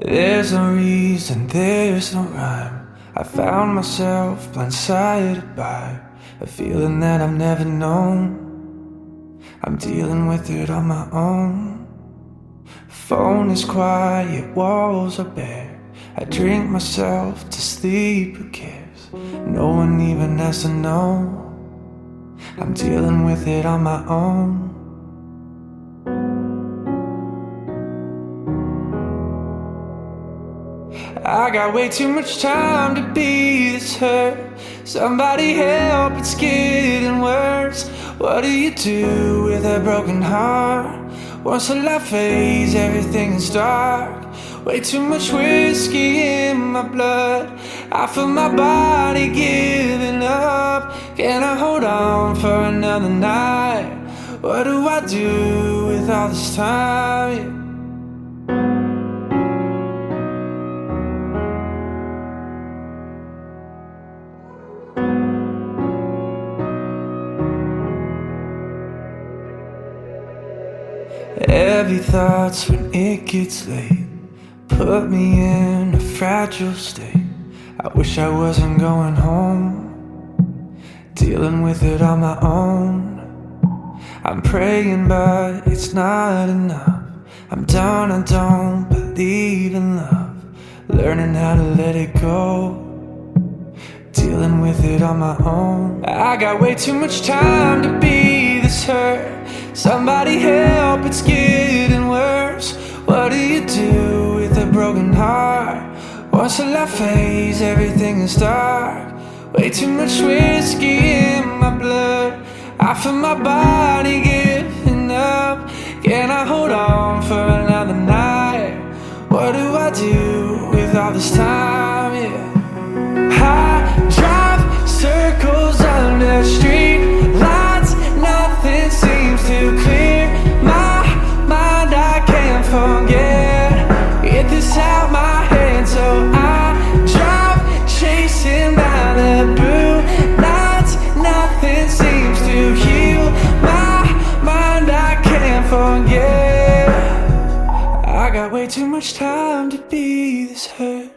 There's no reason, there's no rhyme. I found myself blindsided by a feeling that I've never known. I'm dealing with it on my own. Phone is quiet, walls are bare. I drink myself to sleep, who cares? No one even has to know. I'm dealing with it on my own. I got way too much time to be this hurt. Somebody help, it's getting worse. What do you do with a broken heart? Once the light fades, everything is dark. Way too much whiskey in my blood. I feel my body giving up. Can I hold on for another night? What do I do with all this time? Heavy thoughts when it gets late. Put me in a fragile state. I wish I wasn't going home. Dealing with it on my own. I'm praying but it's not enough. I'm down, I don't believe in love. Learning how to let it go. Dealing with it on my own. I got way too much time to be this hurt. Somebody help, it's getting Once the light fades, everything is dark. Way too much whiskey in my blood. I feel my body giving up. Can I hold on for another night? What do I do with all this time? Yeah. I way too much time to be this hurt.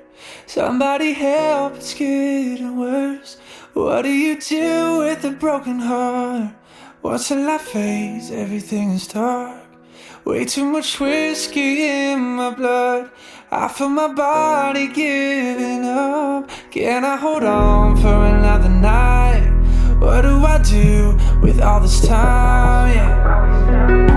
Somebody help, it's getting worse. What do you do with a broken heart? Once the light fades, everything is dark. Way too much whiskey in my blood. I feel my body giving up. Can I hold on for another night? What do I do with all this time? Yeah.